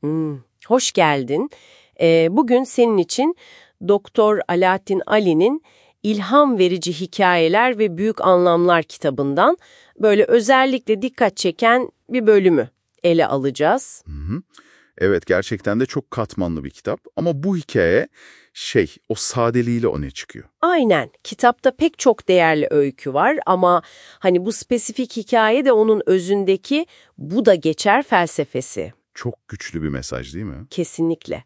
Hmm, hoş geldin. Ee, bugün senin için Doktor Alaaddin Ali'nin İlham Verici Hikayeler ve Büyük Anlamlar kitabından böyle özellikle dikkat çeken bir bölümü ele alacağız. Hı hı. Evet gerçekten de çok katmanlı bir kitap ama bu hikaye şey o sadeliğiyle öne çıkıyor. Aynen. Kitapta pek çok değerli öykü var ama hani bu spesifik hikaye de onun özündeki bu da geçer felsefesi. Çok güçlü bir mesaj değil mi? Kesinlikle.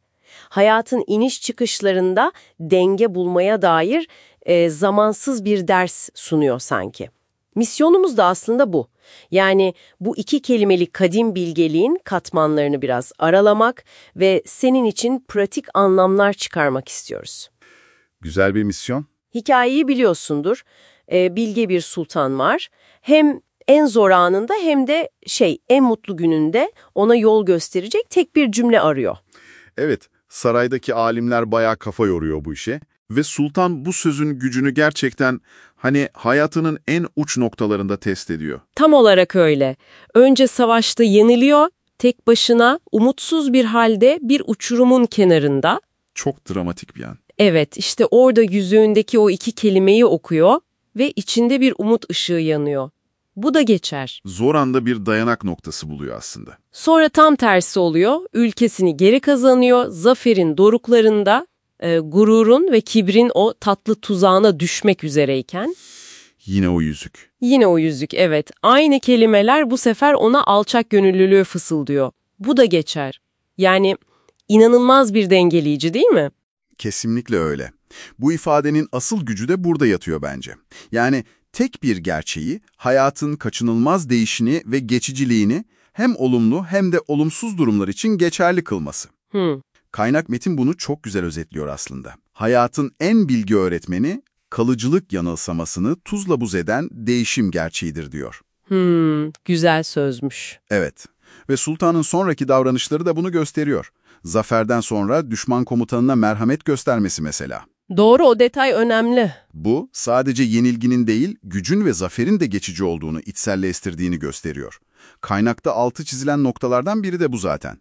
Hayatın iniş çıkışlarında denge bulmaya dair e, zamansız bir ders sunuyor sanki. Misyonumuz da aslında bu. Yani bu iki kelimelik kadim bilgeliğin katmanlarını biraz aralamak ve senin için pratik anlamlar çıkarmak istiyoruz. Güzel bir misyon. Hikayeyi biliyorsundur. E, bilge bir sultan var. Hem en zor anında hem de şey en mutlu gününde ona yol gösterecek tek bir cümle arıyor. Evet saraydaki alimler bayağı kafa yoruyor bu işe. Ve sultan bu sözün gücünü gerçekten hani hayatının en uç noktalarında test ediyor. Tam olarak öyle. Önce savaşta yeniliyor, tek başına umutsuz bir halde bir uçurumun kenarında. Çok dramatik bir an. Evet, işte orada yüzüğündeki o iki kelimeyi okuyor ve içinde bir umut ışığı yanıyor. Bu da geçer. Zor anda bir dayanak noktası buluyor aslında. Sonra tam tersi oluyor, ülkesini geri kazanıyor, zaferin doruklarında, e, gururun ve kibrin o tatlı tuzağına düşmek üzereyken. Yine o yüzük. Yine o yüzük, evet. Aynı kelimeler bu sefer ona alçak gönüllülüğü fısıldıyor. Bu da geçer. Yani inanılmaz bir dengeleyici değil mi? Kesinlikle öyle. Bu ifadenin asıl gücü de burada yatıyor bence. Yani tek bir gerçeği, hayatın kaçınılmaz değişini ve geçiciliğini hem olumlu hem de olumsuz durumlar için geçerli kılması. Hmm. Kaynak metin bunu çok güzel özetliyor aslında. Hayatın en bilgi öğretmeni, kalıcılık yanılsamasını tuzla buz eden değişim gerçeğidir diyor. Hmm, güzel sözmüş. Evet ve sultanın sonraki davranışları da bunu gösteriyor. Zaferden sonra düşman komutanına merhamet göstermesi mesela. Doğru, o detay önemli. Bu, sadece yenilginin değil, gücün ve zaferin de geçici olduğunu içselleştirdiğini gösteriyor. Kaynakta altı çizilen noktalardan biri de bu zaten.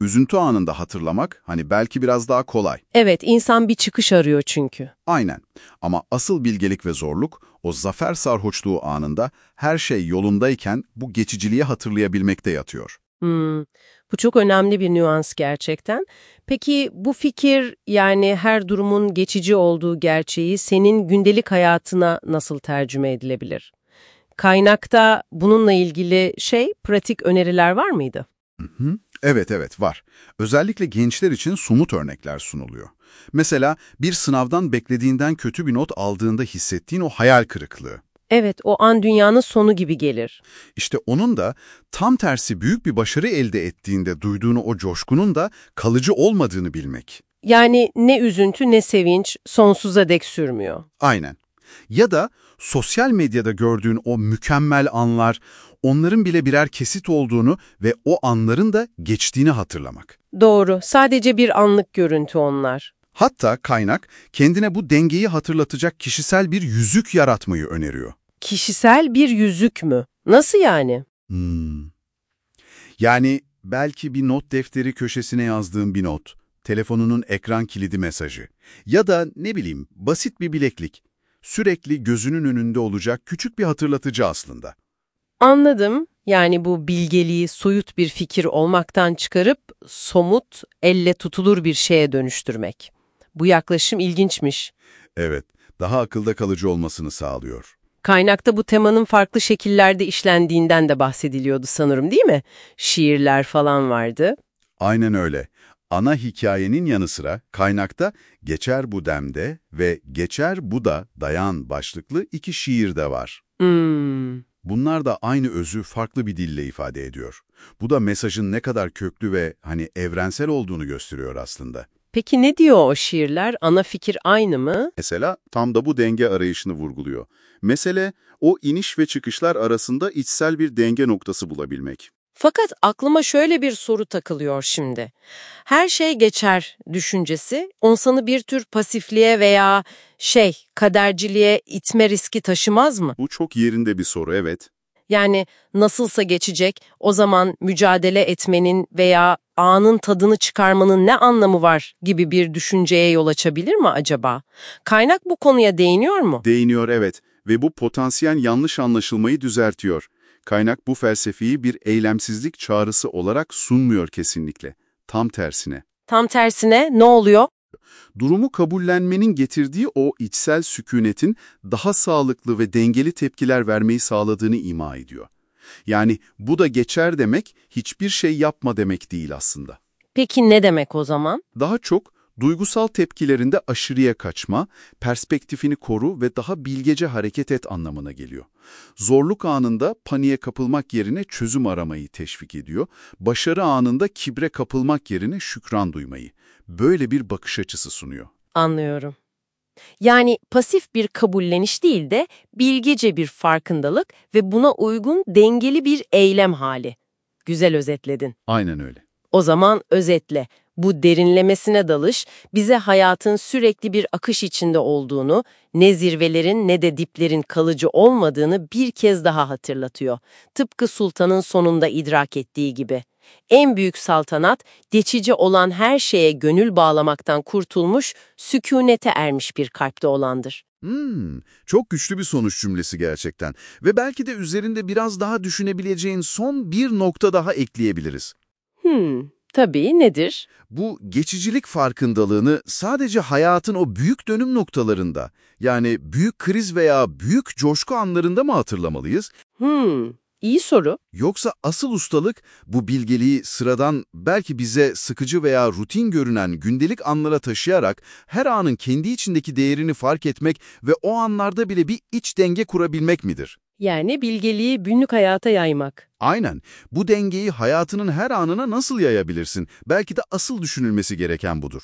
Üzüntü anında hatırlamak, hani belki biraz daha kolay. Evet, insan bir çıkış arıyor çünkü. Aynen. Ama asıl bilgelik ve zorluk, o zafer sarhoşluğu anında her şey yolundayken bu geçiciliği hatırlayabilmekte yatıyor. Hmm, bu çok önemli bir nüans gerçekten. Peki bu fikir yani her durumun geçici olduğu gerçeği senin gündelik hayatına nasıl tercüme edilebilir? Kaynakta bununla ilgili şey, pratik öneriler var mıydı? Hı hı. Evet evet var. Özellikle gençler için somut örnekler sunuluyor. Mesela bir sınavdan beklediğinden kötü bir not aldığında hissettiğin o hayal kırıklığı. Evet, o an dünyanın sonu gibi gelir. İşte onun da tam tersi büyük bir başarı elde ettiğinde duyduğunu o coşkunun da kalıcı olmadığını bilmek. Yani ne üzüntü ne sevinç sonsuza dek sürmüyor. Aynen. Ya da sosyal medyada gördüğün o mükemmel anlar, onların bile birer kesit olduğunu ve o anların da geçtiğini hatırlamak. Doğru, sadece bir anlık görüntü onlar. Hatta kaynak kendine bu dengeyi hatırlatacak kişisel bir yüzük yaratmayı öneriyor. Kişisel bir yüzük mü? Nasıl yani? Hmm. Yani belki bir not defteri köşesine yazdığın bir not, telefonunun ekran kilidi mesajı ya da ne bileyim basit bir bileklik. Sürekli gözünün önünde olacak küçük bir hatırlatıcı aslında. Anladım. Yani bu bilgeliği soyut bir fikir olmaktan çıkarıp somut, elle tutulur bir şeye dönüştürmek. Bu yaklaşım ilginçmiş. Evet, daha akılda kalıcı olmasını sağlıyor. Kaynakta bu temanın farklı şekillerde işlendiğinden de bahsediliyordu sanırım değil mi? Şiirler falan vardı. Aynen öyle. Ana hikayenin yanı sıra kaynakta Geçer bu demde ve Geçer bu da dayan başlıklı iki şiir de var. Hmm. Bunlar da aynı özü farklı bir dille ifade ediyor. Bu da mesajın ne kadar köklü ve hani evrensel olduğunu gösteriyor aslında. Peki ne diyor o şiirler? Ana fikir aynı mı? Mesela tam da bu denge arayışını vurguluyor. Mesele o iniş ve çıkışlar arasında içsel bir denge noktası bulabilmek. Fakat aklıma şöyle bir soru takılıyor şimdi. Her şey geçer düşüncesi insanı bir tür pasifliğe veya şey kaderciliğe itme riski taşımaz mı? Bu çok yerinde bir soru evet. Yani nasılsa geçecek, o zaman mücadele etmenin veya anın tadını çıkarmanın ne anlamı var gibi bir düşünceye yol açabilir mi acaba? Kaynak bu konuya değiniyor mu? Değiniyor evet ve bu potansiyel yanlış anlaşılmayı düzeltiyor. Kaynak bu felsefeyi bir eylemsizlik çağrısı olarak sunmuyor kesinlikle. Tam tersine. Tam tersine ne oluyor? Durumu kabullenmenin getirdiği o içsel sükunetin daha sağlıklı ve dengeli tepkiler vermeyi sağladığını ima ediyor. Yani bu da geçer demek, hiçbir şey yapma demek değil aslında. Peki ne demek o zaman? Daha çok duygusal tepkilerinde aşırıya kaçma, perspektifini koru ve daha bilgece hareket et anlamına geliyor. Zorluk anında paniğe kapılmak yerine çözüm aramayı teşvik ediyor, başarı anında kibre kapılmak yerine şükran duymayı. Böyle bir bakış açısı sunuyor. Anlıyorum. Yani pasif bir kabulleniş değil de bilgece bir farkındalık ve buna uygun dengeli bir eylem hali. Güzel özetledin. Aynen öyle. O zaman özetle, bu derinlemesine dalış bize hayatın sürekli bir akış içinde olduğunu, ne zirvelerin ne de diplerin kalıcı olmadığını bir kez daha hatırlatıyor. Tıpkı sultanın sonunda idrak ettiği gibi. En büyük saltanat, geçici olan her şeye gönül bağlamaktan kurtulmuş, sükunete ermiş bir kalpte olandır. Hmm, çok güçlü bir sonuç cümlesi gerçekten. Ve belki de üzerinde biraz daha düşünebileceğin son bir nokta daha ekleyebiliriz. Hmm, tabii nedir? Bu geçicilik farkındalığını sadece hayatın o büyük dönüm noktalarında, yani büyük kriz veya büyük coşku anlarında mı hatırlamalıyız? Hmm, iyi soru. Yoksa asıl ustalık bu bilgeliği sıradan belki bize sıkıcı veya rutin görünen gündelik anlara taşıyarak her anın kendi içindeki değerini fark etmek ve o anlarda bile bir iç denge kurabilmek midir? Yani bilgeliği günlük hayata yaymak. Aynen. Bu dengeyi hayatının her anına nasıl yayabilirsin? Belki de asıl düşünülmesi gereken budur.